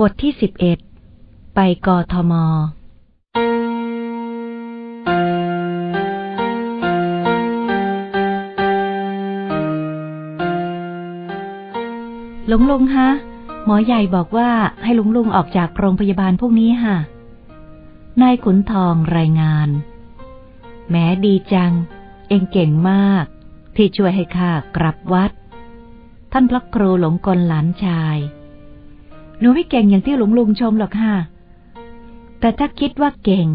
บทที่สิบเอ็ด ไปกทมลุงลุงฮะ หมอใหญ่บอกว่าให้ลุงลุงออกจากโรงพยาบาลพวกนี้ฮะ นายขุนทองรายงาน แม้ดีจัง เองเก่งมาก ที่ช่วยให้ข้ากลับวัด ท่านพระครูหลงกลหลานชาย หนูไม่เก่งอย่างที่หลวงลุงชมหรอกค่ะ แต่ถ้าคิดว่าเก่ง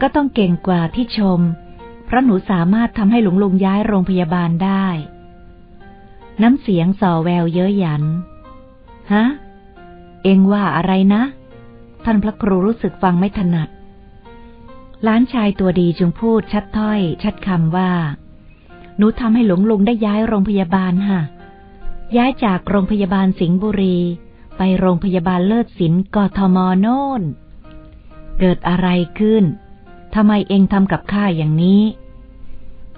ก็ต้องเก่งกว่าที่ชม เพราะหนูสามารถทำให้หลวงลุงย้ายโรงพยาบาลได้ น้ำเสียงส่อแววเย้ยหยัน ฮะ เองว่าอะไรนะ ท่านพระครูรู้สึกฟังไม่ถนัด ล้านชายตัวดีจึงพูดชัดถ้อย ชัดคำว่า หนูทำให้หลวงลุงได้ย้ายโรงพยาบาลฮะย้ายจากโรงพยาบาลสิงห์บุรี ไปโรงพยาบาลเลิศศิลป์กทมโน่น เกิดอะไรขึ้น ทำไมเองทำกับข้าอย่างนี้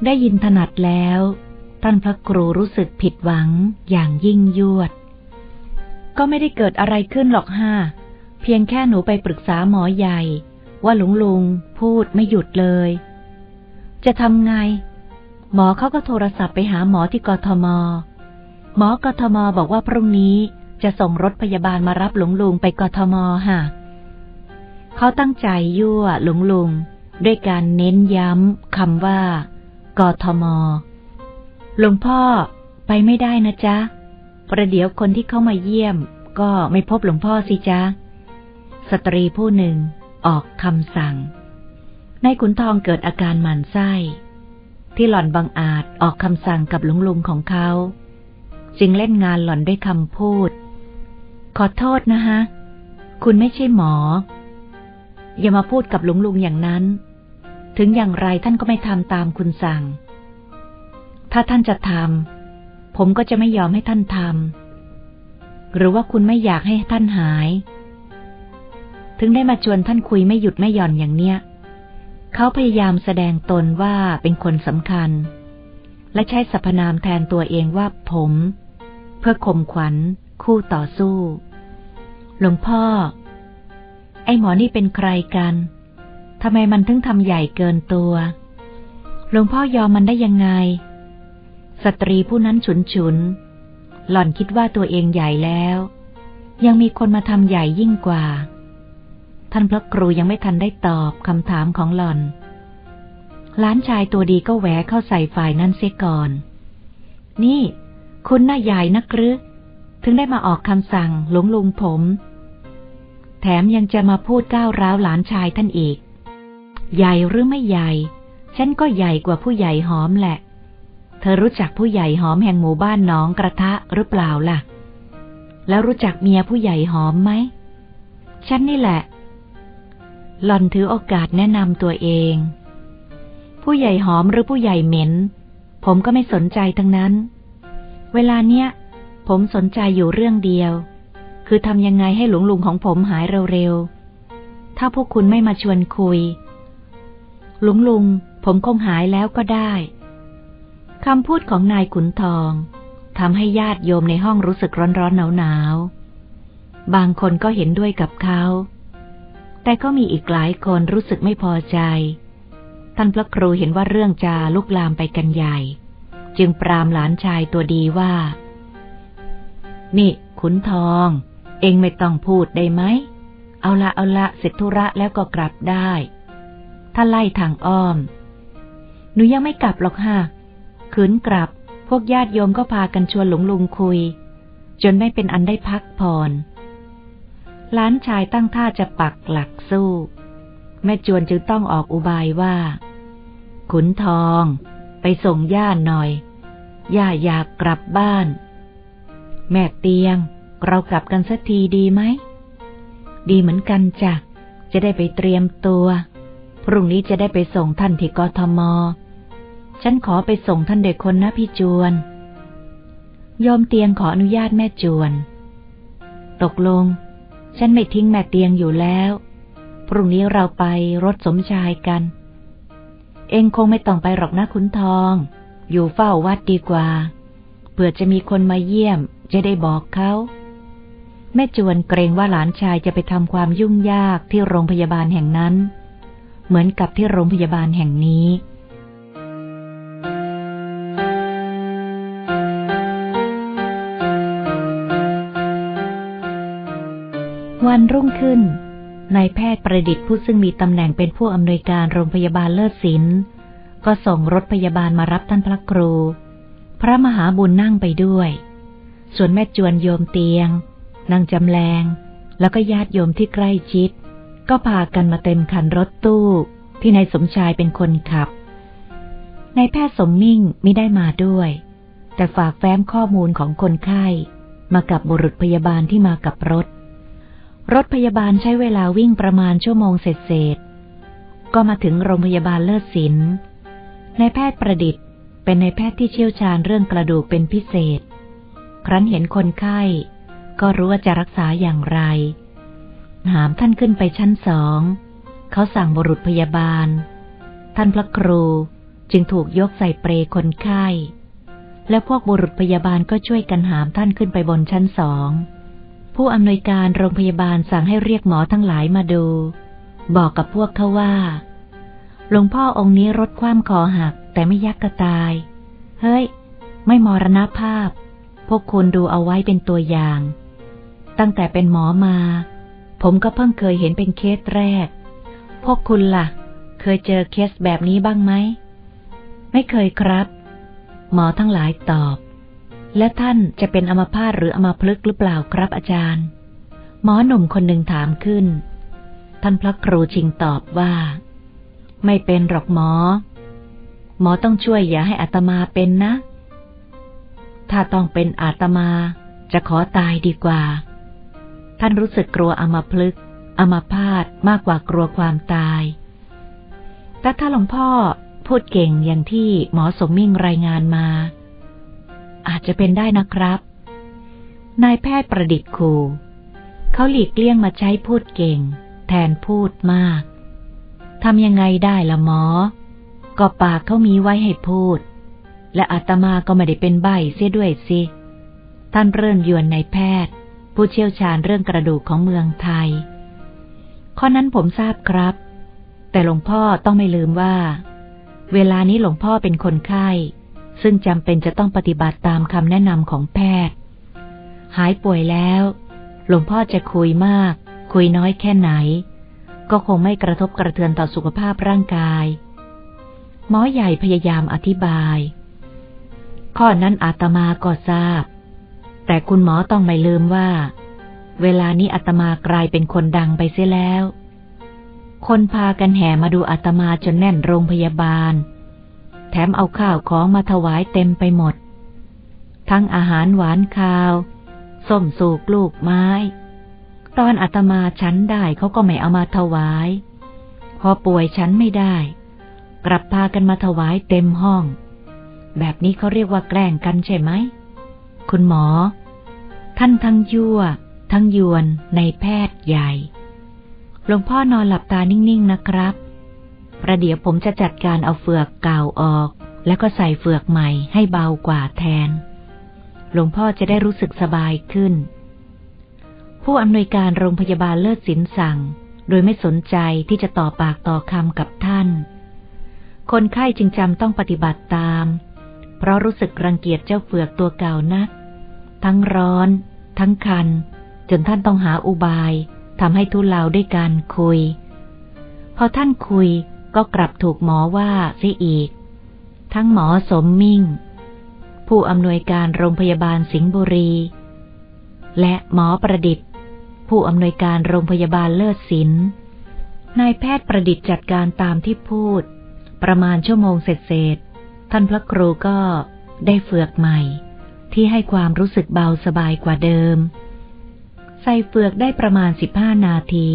ได้ยินถนัดแล้ว ท่านพระครูรู้สึกผิดหวังอย่างยิ่งยวด ก็ไม่ได้เกิดอะไรขึ้นหรอกฮ่า เพียงแค่หนูไปปรึกษาหมอใหญ่ ว่าหลวงลุงพูดไม่หยุดเลย จะทำไง หมอเขาก็โทรศัพท์ไปหาหมอที่กทม หมอกทมบอกว่าพรุ่งนี้ จะส่งรถพยาบาลมารับหลวงลุงไปกทมฮะเขาตั้งใจยั่วหลวงลุง ด้วยการเน้นย้ำคำว่ากทม หลวงพ่อไปไม่ได้นะจ๊ะ ประเดี๋ยวคนที่เข้ามาเยี่ยม ก็ไม่พบหลวงพ่อสิจ๊ะ สตรีผู้หนึ่งออกคำสั่ง ในขุนทองเกิดอาการหมันไส้ ที่หล่อนบังอาจออกคำสั่งกับหลวงลุงของเขา จึงเล่นงานหล่อนด้วยคำพูด ขอโทษนะฮะคุณไม่ใช่หมอ อย่ามาพูดกับหลวงลุงอย่างนั้น ถึงอย่างไรท่านก็ไม่ทำตามคุณสั่ง ถ้าท่านจะทำผมก็จะไม่ยอมให้ท่านทำหรือว่าคุณไม่อยากให้ท่านหาย ถึงได้มาชวนท่านคุยไม่หยุดไม่หย่อนอย่างเนี้ยเขาพยายามแสดงตนว่าเป็นคนสำคัญ และใช้สรรพนามแทนตัวเองว่าผม เพื่อข่มขวัญคู่ต่อสู้ หลวงพ่อ ไอ้หมอนี่เป็นใครกันทำไมมันถึงทำใหญ่เกินตัว หลวงพ่อยอมมันได้ยังไง สตรีผู้นั้นฉุนฉุน หล่อนคิดว่าตัวเองใหญ่แล้ว ยังมีคนมาทำใหญ่ยิ่งกว่า ท่านพระครูยังไม่ทันได้ตอบคำถามของหล่อน ล้านชายตัวดีก็แหวเข้าใส่ฝ่ายนั้นเสียก่อน นี่ คุณน่าใหญ่นักหรือ ถึงได้มาออกคำสั่งหลวงลุงผม แถมยังจะมาพูดก้าวร้าวหลานชายท่านอีก ใหญ่หรือไม่ใหญ่ ฉันก็ใหญ่กว่าผู้ใหญ่หอมแหละ เธอรู้จักผู้ใหญ่หอมแห่งหมู่บ้านน้องกระทะหรือเปล่าล่ะ แล้วรู้จักเมียผู้ใหญ่หอมไหม ฉันนี่แหละ หล่อนถือโอกาสแนะนำตัวเอง ผู้ใหญ่หอมหรือผู้ใหญ่เหม็น ผมก็ไม่สนใจทั้งนั้น เวลาเนี้ย ผมสนใจอยู่เรื่องเดียว คือทำยังไงให้หลวงลุงของผมหายเร็วๆ ถ้าพวกคุณไม่มาชวนคุย หลวงลุง ผมคงหายแล้วก็ได้คำพูดของนายขุนทองทำให้ญาติโยมในห้องรู้สึกร้อนๆหนาวๆ บางคนก็เห็นด้วยกับเขา แต่ก็มีอีกหลายคนรู้สึกไม่พอใจ ท่านพระครูเห็นว่าเรื่องจาลุกลามไปกันใหญ่ จึงปรามหลานชายตัวดีว่า นี่ ขุนทอง เองไม่ต้องพูดได้ไหม เอาละเอาละเสร็จธุระแล้วก็กลับได้ ถ้าไล่ทางอ้อม หนูยังไม่กลับหรอกฮะขืนกลับ พวกญาติโยมก็พากันชวนหลวงลุงคุย จนไม่เป็นอันได้พักผ่อนล้านชายตั้งท่าจะปักหลักสู้ แม่จวนจึงต้องออกอุบายว่า ขุนทอง ไปส่งย่าหน่อย ย่าอยากกลับบ้าน แม่เตียง เรากลับกันสักทีดีไหม ดีเหมือนกันจ้ะ จะได้ไปเตรียมตัว พรุ่งนี้จะได้ไปส่งท่านที่กทม ฉันขอไปส่งท่านเด็กคนนะพี่จวนยอมเตียงขออนุญาตแม่จวน ตกลง ฉันไม่ทิ้งแม่เตียงอยู่แล้ว พรุ่งนี้เราไปรถสมชายกัน เองคงไม่ต้องไปหรอกนะคุณทอง อยู่เฝ้าวัดดีกว่า เผื่อจะมีคนมาเยี่ยม จะได้บอกเขาแม่จวนเกรงว่าหลานชายจะไปทำความยุ่งยากที่โรงพยาบาลแห่งนั้น เหมือนกับที่โรงพยาบาลแห่งนี้วันรุ่งขึ้นนายแพทย์ประดิษฐ์ผู้ซึ่งมีตำแหน่งเป็นผู้อำนวยการโรงพยาบาลเลิศศิลป์ก็ส่งรถพยาบาลมารับท่านพระครู พระมหาบุญนั่งไปด้วย ส่วนแม่จวนโยมเตียง นางจำแรง แล้วก็ญาติโยมที่ใกล้ชิด ก็พากันมาเต็มคันรถตู้ ที่นายสมชายเป็นคนขับนายแพทย์สมมิ่งไม่ได้มาด้วย แต่ฝากแฟ้มข้อมูลของคนไข้ มากับบุรุษพยาบาลที่มากับรถ รถพยาบาลใช้เวลาวิ่งประมาณชั่วโมงเศษๆก็มาถึงโรงพยาบาลเลิศศิลป์นายแพทย์ประดิษฐ์ เป็นนายแพทย์ที่เชี่ยวชาญเรื่องกระดูกเป็นพิเศษ ครั้นเห็นคนไข้ ก็รู้ว่าจะรักษาอย่างไร หามท่านขึ้นไปชั้นสอง เขาสั่งบุรุษพยาบาล ท่านพระครูจึงถูกยกใส่เปรคนไข้ และพวกบุรุษพยาบาลก็ช่วยกันหามท่านขึ้นไปบนชั้นสอง ผู้อำนวยการโรงพยาบาลสั่งให้เรียกหมอทั้งหลายมาดู บอกกับพวกเขาว่า หลวงพ่อองค์นี้รถคว่ำคอหักแต่ไม่ยักกระตาย เฮ้ย ไม่มรณภาพ พวกคุณดูเอาไว้เป็นตัวอย่าง ตั้งแต่เป็นหมอมา ผมก็เพิ่งเคยเห็นเป็นเคสแรก พวกคุณละ่ะ เคยเจอเคสแบบนี้บ้างไหม ไม่เคยครับ หมอทั้งหลายตอบ และท่านจะเป็นอมพาตหรืออมพลึกหรือเปล่าครับอาจารย์ หมอหนุ่มคนหนึ่งถามขึ้น ท่านพระครูชิงตอบว่า ไม่เป็นหรอกหมอ หมอต้องช่วยอย่าให้อัตมาเป็นนะ ถ้าต้องเป็นอาตมา จะขอตายดีกว่า ท่านรู้สึกกลัวอมาพลึกอมาพาดมากกว่ากลัวความตาย แต่ถ้าหลวงพ่อพูดเก่งอย่างที่หมอสมมิ่งรายงานมา อาจจะเป็นได้นะครับ นายแพทย์ประดิษฐ์คูเขาหลีกเลี่ยงมาใช้พูดเก่ง แทนพูดมากทำยังไงได้ละหมอ ก็ปากเขามีไว้ให้พูด และอาตมาก็ไม่ได้เป็นใบเสียด้วยสิ ท่านเริ่มยวนในแพทย์ ผู้เชี่ยวชาญเรื่องกระดูกของเมืองไทย ข้อนั้นผมทราบครับ แต่หลวงพ่อต้องไม่ลืมว่า เวลานี้หลวงพ่อเป็นคนไข้ ซึ่งจำเป็นจะต้องปฏิบัติตามคำแนะนำของแพทย์ หายป่วยแล้ว หลวงพ่อจะคุยมาก คุยน้อยแค่ไหน ก็คงไม่กระทบกระเทือนต่อสุขภาพร่างกาย หมอใหญ่พยายามอธิบาย ข้อนั้นอาตมาก็ทราบ แต่คุณหมอต้องไม่ลืมว่า เวลานี้อาตมากลายเป็นคนดังไปเสียแล้ว คนพากันแห่มาดูอาตมาจนแน่นโรงพยาบาล แถมเอาข้าวของมาถวายเต็มไปหมด ทั้งอาหารหวานคาวส้มสูกลูกไม้ ตอนอาตมาฉันได้เขาก็ไม่เอามาถวาย พอป่วยฉันไม่ได้ กลับพากันมาถวายเต็มห้อง แบบนี้เขาเรียกว่าแกล้งกันใช่ไหม คุณหมอ ท่านทั้งยั่ว ทั้งยวนในแพทย์ใหญ่ หลวงพ่อนอนหลับตานิ่งๆนะครับ ประเดี๋ยวผมจะจัดการเอาเฟือกเก่าออก แล้วก็ใส่เฟือกใหม่ให้เบากว่าแทน หลวงพ่อจะได้รู้สึกสบายขึ้น ผู้อำนวยการโรงพยาบาลเลิศสินสั่ง โดยไม่สนใจที่จะต่อปากต่อคำกับท่าน คนไข้จึงจำต้องปฏิบัติตาม ราะรู้สึกรังเกียจเจ้าเฟือกตัวเก่านัก ทั้งร้อน ทั้งคัน จนท่านต้องหาอุบายทำให้ทุเลาด้วยการคุย พอท่านคุยก็กลับถูกหมอว่าเสียอีก ทั้งหมอสมมิ่ง ผู้อำนวยการโรงพยาบาลสิงห์บุรี และหมอประดิษฐ์ ผู้อำนวยการโรงพยาบาลเลิศศิลป์นายแพทย์ประดิษฐ์จัดการตามที่พูด ประมาณชั่วโมงเสร็จ ท่านพระครูก็ได้เฟือกใหม่ ที่ให้ความรู้สึกเบาสบายกว่าเดิม ใส่เฟือกได้ประมาณสิบห้านาที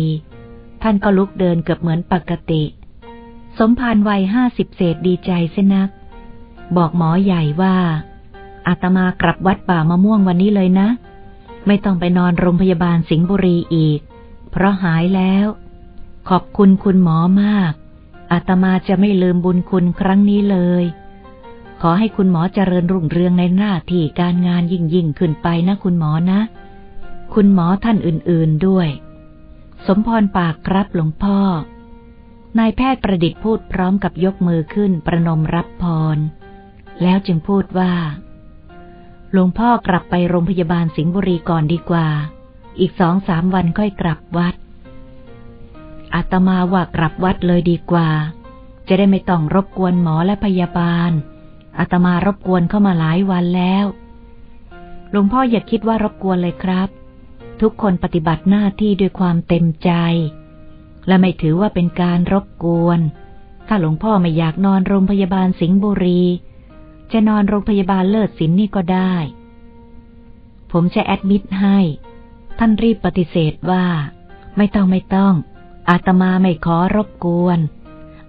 ท่านก็ลุกเดินเกือบเหมือนปกติ สมภารวัยห้าสิบเศษดีใจเสนัก บอกหมอใหญ่ว่า อาตมากลับวัดป่ามะม่วงวันนี้เลยนะ ไม่ต้องไปนอนโรงพยาบาลสิงห์บุรีอีก เพราะหายแล้ว ขอบคุณคุณหมอมากอาตมาจะไม่ลืมบุญคุณครั้งนี้เลย ขอให้คุณหมอเจริญรุ่งเรืองในหน้าที่การงานยิ่งยิ่งขึ้นไปนะคุณหมอนะ คุณหมอท่านอื่นๆด้วย สมพรปากครับหลวงพ่อ นายแพทย์ประดิษฐ์พูดพร้อมกับยกมือขึ้นประนมรับพร แล้วจึงพูดว่า หลวงพ่อกลับไปโรงพยาบาลสิงห์บุรีก่อนดีกว่า อีกสองสามวันค่อยกลับวัดอาตมาว่ากลับวัดเลยดีกว่า จะได้ไม่ต้องรบกวนหมอและพยาบาล อาตมารบกวนเข้ามาหลายวันแล้ว หลวงพ่ออย่าคิดว่ารบกวนเลยครับ ทุกคนปฏิบัติหน้าที่ด้วยความเต็มใจ และไม่ถือว่าเป็นการรบกวน ถ้าหลวงพ่อไม่อยากนอนโรงพยาบาลสิงห์บุรี จะนอนโรงพยาบาลเลิศสินนี่ก็ได้ ผมจะแอดมิดให้ ท่านรีบปฏิเสธว่า ไม่ต้องไม่ต้อง อาตมาไม่ขอรบกวน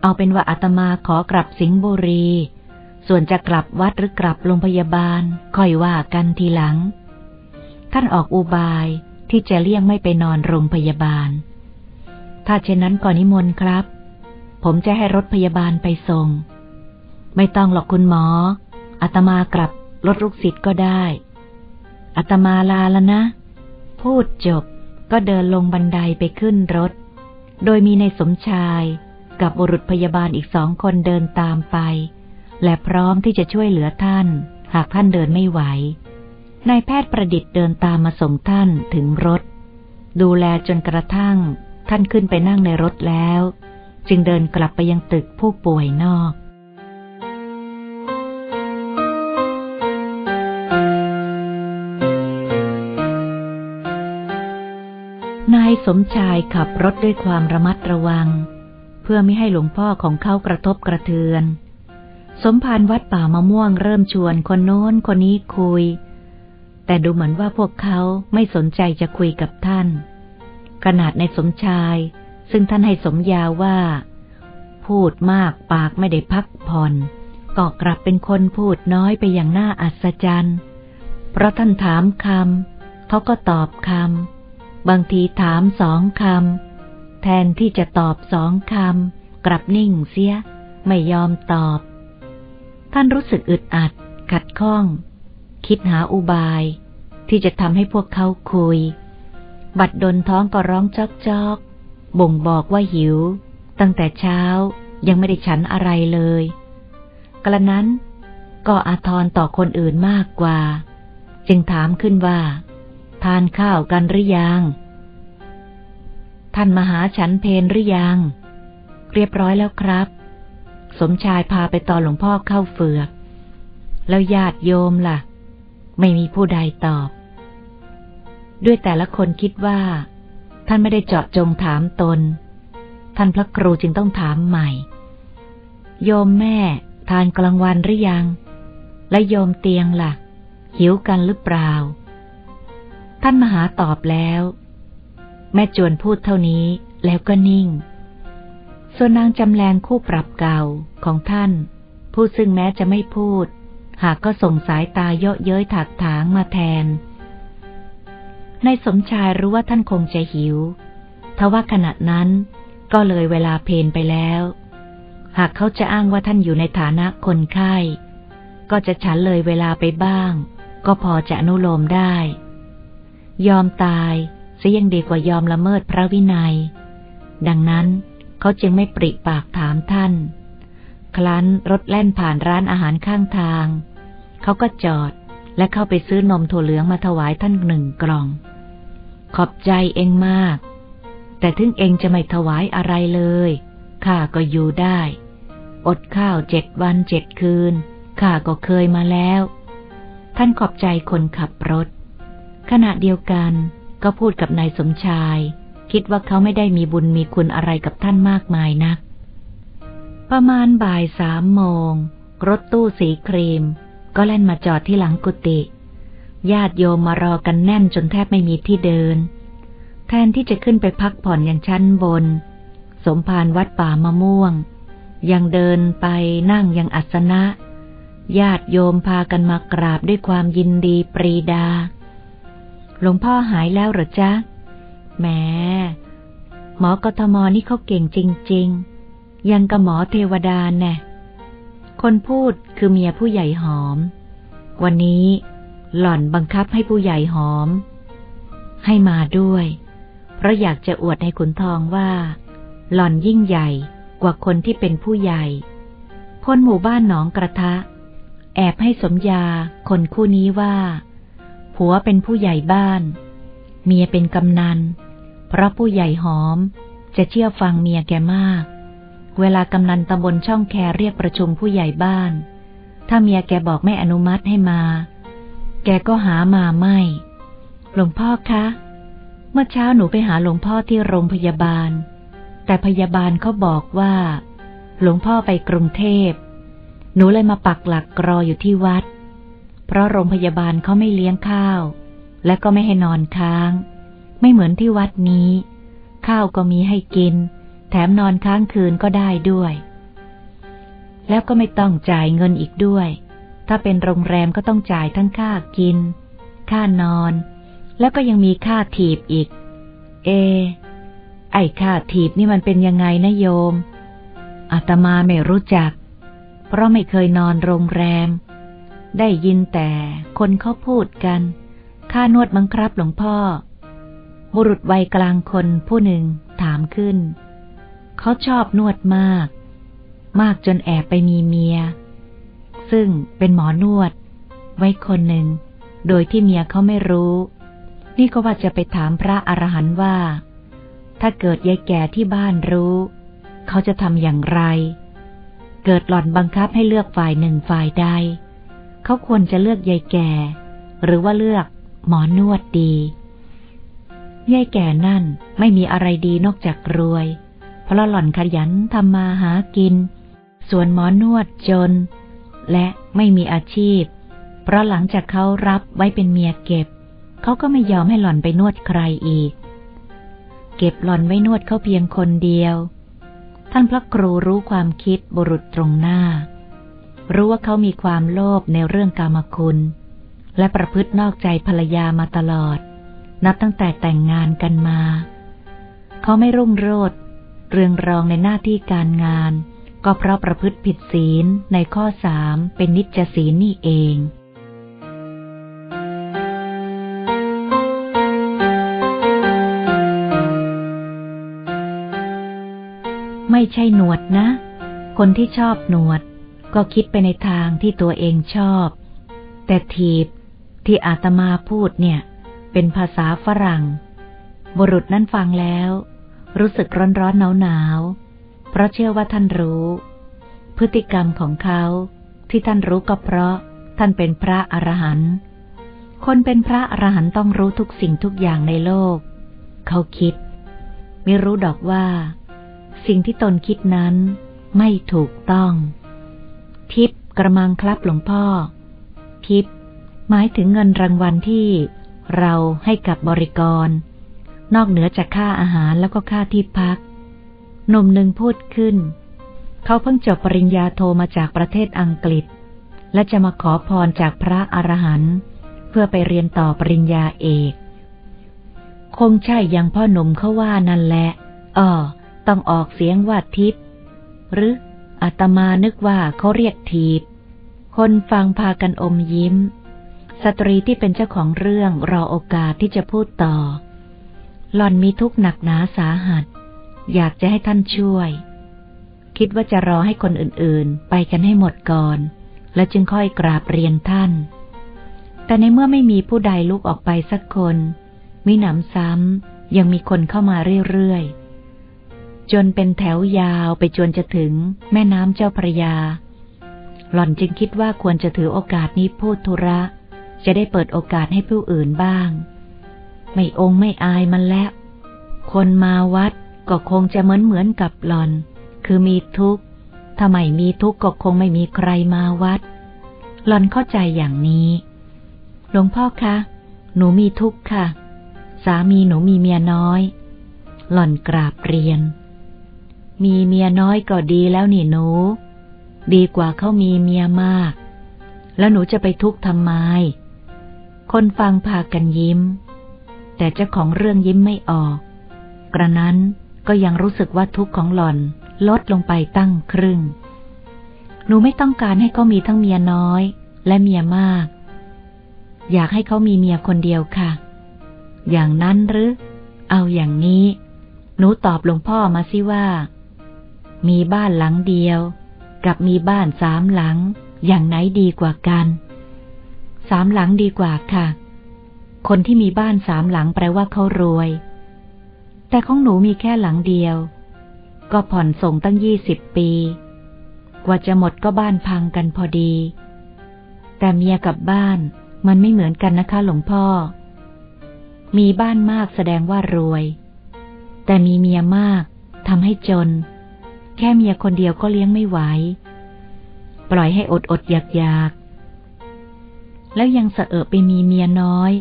เอาเป็นว่าอาตมาขอกลับสิงห์บุรี ส่วนจะกลับวัดหรือกลับโรงพยาบาลค่อยว่ากันทีหลัง ท่านออกอุบายที่จะเลี่ยงไม่ไปนอนโรงพยาบาล ถ้าเช่นนั้นก่อนนิมนต์ครับ ผมจะให้รถพยาบาลไปส่ง ไม่ต้องหรอกคุณหมอ อาตมากลับรถลูกศิษย์ก็ได้ อาตมาลาแล้วนะ พูดจบก็เดินลงบันไดไปขึ้นรถ โดยมีในสมชายกับบุรุษพยาบาลอีกสองคนเดินตามไป และพร้อมที่จะช่วยเหลือท่าน หากท่านเดินไม่ไหวนายแพทย์ประดิษฐ์เดินตามมาส่งท่านถึงรถ ดูแลจนกระทั่ง ท่านขึ้นไปนั่งในรถแล้ว จึงเดินกลับไปยังตึกผู้ป่วยนอกนายสมชายขับรถด้วยความระมัดระวัง เพื่อไม่ให้หลวงพ่อของเขากระทบกระเทือน สมภารวัดป่ามะม่วงเริ่มชวนคนโน้นคนนี้คุย แต่ดูเหมือนว่าพวกเขาไม่สนใจจะคุยกับท่าน ขนาดในสมชาย ซึ่งท่านให้สมยาว่า พูดมากปากไม่ได้พักผ่อนก็กลับเป็นคนพูดน้อยไปอย่างน่าอัศจรรย์ เพราะท่านถามคำเขาก็ตอบคำบางทีถามสองคำแทนที่จะตอบสองคำกลับนิ่งเสีย ไม่ยอมตอบ ท่านรู้สึกอึดอัด ขัดข้อง คิดหาอุบาย ที่จะทำให้พวกเขาคุย บัดดลท้องก็ร้องจอกจอกบ่งบอกว่าหิว ตั้งแต่เช้ายังไม่ได้ฉันอะไรเลย กระนั้นก็อาทรต่อคนอื่นมากกว่า จึงถามขึ้นว่า ทานข้าวกันหรือยัง ท่านมาหาฉันเพนหรือยัง เรียบร้อยแล้วครับ สมชายพาไปตอนหลวงพ่อเข้าเฟือก แล้วญาติโยมล่ะ ไม่มีผู้ใดตอบ ด้วยแต่ละคนคิดว่า ท่านไม่ได้เจาะจงถามตน ท่านพระครูจึงต้องถามใหม่ โยมแม่ทานกลางวันหรือยัง และโยมเตียงล่ะ หิวกันหรือเปล่า ท่านมหาตอบแล้ว แม่จวนพูดเท่านี้แล้วก็นิ่ง ส่วนนางจำแรงคู่ปรับเก่าของท่าน ผู้ซึ่งแม้จะไม่พูด หากก็ส่งสายตาเยาะเย้ยถักถางมาแทนในสมชายรู้ว่าท่านคงจะหิว ทว่าขณะนั้นก็เลยเวลาเพนไปแล้ว หากเขาจะอ้างว่าท่านอยู่ในฐานะคนไข้ ก็จะฉันเลยเวลาไปบ้าง ก็พอจะอนุโลมได้ ยอมตายซะยังดีกว่ายอมละเมิดพระวินัย ดังนั้น เขาจึงไม่ปริปากถามท่านคลั้นรถแล่นผ่านร้านอาหารข้างทาง เขาก็จอดและเข้าไปซื้อนมถั่วเหลืองมาถวายท่านหนึ่งกล่อง ขอบใจเองมาก แต่ถึงเองจะไม่ถวายอะไรเลยข้าก็อยู่ได้ อดข้าวเจ็ดวันเจ็ดคืนข้าก็เคยมาแล้ว ท่านขอบใจคนขับรถ ขณะเดียวกันก็พูดกับนายสมชาย คิดว่าเขาไม่ได้มีบุญมีคุณอะไรกับท่านมากมายนัก ประมาณบ่ายสามโมง รถตู้สีครีม ก็แล่นมาจอดที่หลังกุฏิญาติโยมมารอกันแน่นจนแทบไม่มีที่เดิน แทนที่จะขึ้นไปพักผ่อนอย่างชั้นบน สมภารวัดป่ามะม่วง ยังเดินไปนั่งยังอัสนะ ญาติโยมพากันมากราบด้วยความยินดีปรีดา หลวงพ่อหายแล้วหรอจ๊ะ แหมหมอกทมนี่เขาเก่งจริง ๆ ยังกับหมอเทวดาแน่คนพูดคือเมียผู้ใหญ่หอม วันนี้หล่อนบังคับให้ผู้ใหญ่หอม ให้มาด้วย เพราะอยากจะอวดให้ขุนทองว่า หล่อนยิ่งใหญ่กว่าคนที่เป็นผู้ใหญ่พ้นหมู่บ้านหนองกระทะ แอบให้สมยาคนคู่นี้ว่า ผัวเป็นผู้ใหญ่บ้าน เมียเป็นกำนัน เพราะผู้ใหญ่หอม จะเชื่อฟังเมียแกมาก เวลากำนันตำบลช่องแคเรียกประชุมผู้ใหญ่บ้าน ถ้าเมียแกบอกไม่อนุมัติให้มา แกก็หามาไม่ หลวงพ่อคะ เมื่อเช้าหนูไปหาหลวงพ่อที่โรงพยาบาล แต่พยาบาลเขาบอกว่า หลวงพ่อไปกรุงเทพ หนูเลยมาปักหลักรออยู่ที่วัด เพราะโรงพยาบาลเขาไม่เลี้ยงข้าว และก็ไม่ให้นอนค้าง ไม่เหมือนที่วัดนี้ ข้าวก็มีให้กิน แถมนอนค้างคืนก็ได้ด้วย แล้วก็ไม่ต้องจ่ายเงินอีกด้วย ถ้าเป็นโรงแรมก็ต้องจ่ายทั้งค่ากิน ค่านอน แล้วก็ยังมีค่าถีบอีก เอ ไอ้ค่าถีบนี่มันเป็นยังไงนะโยมอาตมาไม่รู้จัก เพราะไม่เคยนอนโรงแรม ได้ยินแต่คนเขาพูดกัน ค่านวดมังครับหลวงพ่อ บุรุษวัยกลางคนผู้หนึ่งถามขึ้น เขาชอบนวดมาก มากจนแอบไปมีเมีย ซึ่งเป็นหมอนวด ไว้คนหนึ่ง โดยที่เมียเขาไม่รู้ นี่ก็ว่าจะไปถามพระอรหันต์ว่า ถ้าเกิดยายแก่ที่บ้านรู้ เขาจะทำอย่างไร เกิดหล่อนบังคับให้เลือกฝ่ายหนึ่งฝ่ายใด เขาควรจะเลือกยายแก่ หรือว่าเลือกหมอนวดดี ยายแก่นั่นไม่มีอะไรดีนอกจากรวย เพราะหล่อนขยันทำมาหากิน ส่วนหมอนวดจน และไม่มีอาชีพ เพราะหลังจากเขารับไว้เป็นเมียเก็บ เขาก็ไม่ยอมให้หล่อนไปนวดใครอีก เก็บหล่อนไว้นวดเขาเพียงคนเดียว ท่านพระครูรู้ความคิดบุรุษตรงหน้า รู้ว่าเขามีความโลภในเรื่องกรรมคุณ และประพฤตินอกใจภรรยามาตลอด นับตั้งแต่แต่งงานกันมา เขาไม่รุ่งโรจน์เรืองรองในหน้าที่การงาน ก็เพราะประพฤติผิดศีลในข้อสามเป็นนิจศีลนี่เองไม่ใช่หนวดนะ คนที่ชอบหนวด ก็คิดไปในทางที่ตัวเองชอบ แต่ทีบที่อาตมาพูดเนี่ย เป็นภาษาฝรั่ง บุรุษนั้นฟังแล้ว รู้สึกร้อนร้อนหนาวหนาวเพราะเชื่อว่าท่านรู้ พฤติกรรมของเขาที่ท่านรู้ก็เพราะท่านเป็นพระอรหันต์คนเป็นพระอรหันต์ต้องรู้ทุกสิ่งทุกอย่างในโลก เขาคิด ไม่รู้ดอกว่า สิ่งที่ตนคิดนั้นไม่ถูกต้อง ทิพกระมังครับหลวงพ่อ ทิพหมายถึงเงินรางวัลที่ เราให้กับบริกร นอกเหนือจากค่าอาหารแล้วก็ค่าที่พัก หนุ่มหนึ่งพูดขึ้น เขาเพิ่งจบปริญญาโทมาจากประเทศอังกฤษ และจะมาขอพรจากพระอรหันต์เพื่อไปเรียนต่อปริญญาเอก คงใช่อย่างพ่อหนุ่มเขาว่านั่นแหละอ๋อต้องออกเสียงว่าทิพหรืออาตมานึกว่าเขาเรียกทีบ คนฟังพากันอมยิ้ม สตรีที่เป็นเจ้าของเรื่องรอโอกาสที่จะพูดต่อ หล่อนมีทุกข์หนักหนาสาหัส อยากจะให้ท่านช่วย คิดว่าจะรอให้คนอื่นๆ ไปกันให้หมดก่อน แล้วจึงค่อยกราบเรียนท่าน แต่ในเมื่อไม่มีผู้ใดลุกออกไปสักคน มิหนำซ้ำยังมีคนเข้ามาเรื่อยๆ จนเป็นแถวยาวไปจนจะถึงแม่น้ำเจ้าพระยา หล่อนจึงคิดว่าควรจะถือโอกาสนี้พูดธุระ จะได้เปิดโอกาสให้ผู้อื่นบ้าง ไม่องไม่อายมันแล้ว คนมาวัดก็คงจะเหมือนเหมือนกับหลอน คือมีทุกข์ถ้าไม่มีทุกข์ก็คงไม่มีใครมาวัด หลอนเข้าใจอย่างนี้ หลวงพ่อคะ หนูมีทุกข์ค่ะ สามีหนูมีเมียน้อย หล่อนกราบเรียน มีเมียน้อยก็ดีแล้วนี่หนู ดีกว่าเขามีเมียมาก แล้วหนูจะไปทุกข์ทำไม คนฟังพากันยิ้ม แต่เจ้าของเรื่องยิ้มไม่ออก กระนั้นก็ยังรู้สึกว่าทุกข์ของหล่อนลดลงไปตั้งครึ่ง หนูไม่ต้องการให้เขามีทั้งเมียน้อย และเมียมาก อยากให้เขามีเมียคนเดียวค่ะ อย่างนั้นหรือ เอาอย่างนี้ หนูตอบหลวงพ่อมาสิว่า มีบ้านหลังเดียว กับมีบ้านสามหลัง อย่างไหนดีกว่ากัน สามหลังดีกว่าค่ะ คนที่มีบ้านสามหลังแปลว่าเขารวย แต่ของหนูมีแค่หลังเดียว ก็ผ่อนส่งตั้งยี่สิบปี กว่าจะหมดก็บ้านพังกันพอดี แต่เมียกับบ้านมันไม่เหมือนกันนะคะหลวงพ่อ มีบ้านมากแสดงว่ารวย แต่มีเมียมากทำให้จน แค่เมียคนเดียวก็เลี้ยงไม่ไหว ปล่อยให้อดอดอยากอยาก แล้วยังสะเอะไปมีเมียน้อย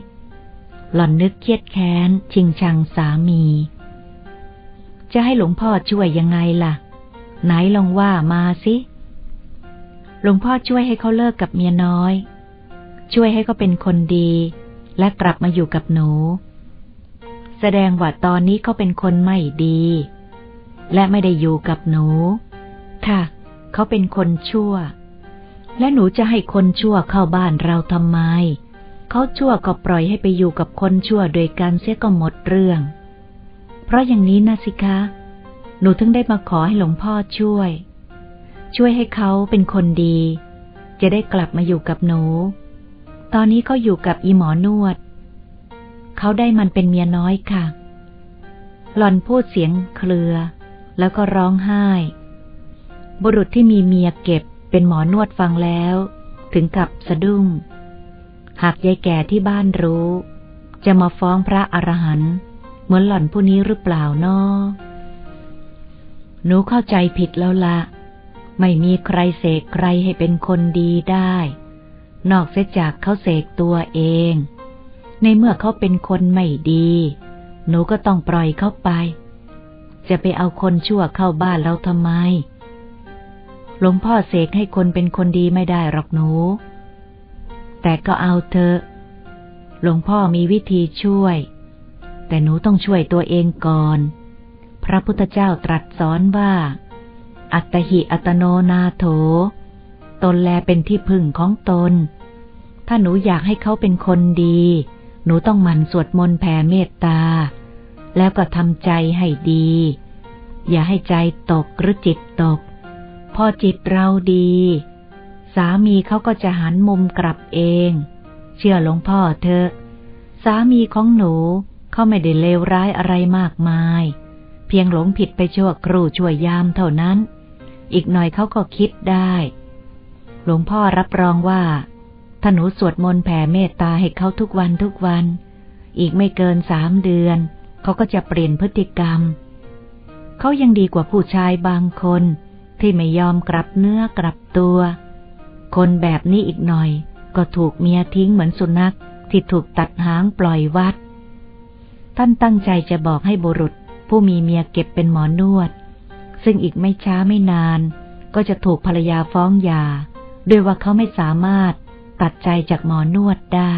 หล่อนนึกเครียดแค้น ชิงชังสามี จะให้หลวงพ่อช่วยยังไงล่ะ ไหนลองว่ามาสิหลวงพ่อช่วยให้เขาเลิกกับเมียน้อย ช่วยให้เขาเป็นคนดี และกลับมาอยู่กับหนู แสดงว่าตอนนี้เขาเป็นคนไม่ดี และไม่ได้อยู่กับหนู ค่ะ เขาเป็นคนชั่ว และหนูจะให้คนชั่วเข้าบ้านเราทำไม เขาชั่วก็ปล่อยให้ไปอยู่กับคนชั่วโดยการเสียก็หมดเรื่อง เพราะอย่างนี้นะสิคะ หนูถึงได้มาขอให้หลวงพ่อช่วย ช่วยให้เขาเป็นคนดี จะได้กลับมาอยู่กับหนู ตอนนี้เขาอยู่กับอีหมอนวด เขาได้มันเป็นเมียน้อยค่ะ หล่อนพูดเสียงเคลือ แล้วก็ร้องไห้ บุรุษที่มีเมียเก็บ เป็นหมอนวดฟังแล้ว ถึงกับสะดุ้ง หากยายแก่ที่บ้านรู้ จะมาฟ้องพระอรหันต์เหมือนหล่อนผู้นี้หรือเปล่านาะหนูเข้าใจผิดแล้วละ ไม่มีใครเสกใครให้เป็นคนดีได้ นอกเสียจากเขาเสกตัวเอง ในเมื่อเขาเป็นคนไม่ดี หนูก็ต้องปล่อยเขาไป จะไปเอาคนชั่วเข้าบ้านเราทำไม หลวงพ่อเสกให้คนเป็นคนดีไม่ได้หรอกหนู แต่ก็เอาเถอะ หลวงพ่อมีวิธีช่วย แต่หนูต้องช่วยตัวเองก่อน พระพุทธเจ้าตรัสสอนว่า อัตหิอัตโนนาโถ ตนแลเป็นที่พึ่งของตน ถ้าหนูอยากให้เขาเป็นคนดี หนูต้องหมั่นสวดมนต์แผ่เมตตา แล้วก็ทำใจให้ดี อย่าให้ใจตกหรือจิตตก พอจิตเราดี สามีเขาก็จะหันมุมกลับเอง เชื่อหลวงพ่อเถอะ สามีของหนูเขาไม่ได้เลวร้ายอะไรมากมาย เพียงหลงผิดไปชั่วครู่ชั่วยามเท่านั้น อีกหน่อยเขาก็คิดได้ หลวงพ่อรับรองว่าถ้าหนูสวดมนต์แผ่เมตตาให้เขาทุกวันทุกวัน อีกไม่เกินสามเดือนเขาก็จะเปลี่ยนพฤติกรรม เขายังดีกว่าผู้ชายบางคน ที่ไม่ยอมกลับเนื้อกลับตัว คนแบบนี้อีกหน่อย ก็ถูกเมียทิ้งเหมือนสุนัขที่ถูกตัดหางปล่อยวัด ท่านตั้งใจจะบอกให้บุรุษ ผู้มีเมียเก็บเป็นหมอนวด ซึ่งอีกไม่ช้าไม่นาน ก็จะถูกภรรยาฟ้องหย่าด้วยว่าเขาไม่สามารถตัดใจจากหมอนวดได้